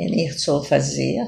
É em só fazer.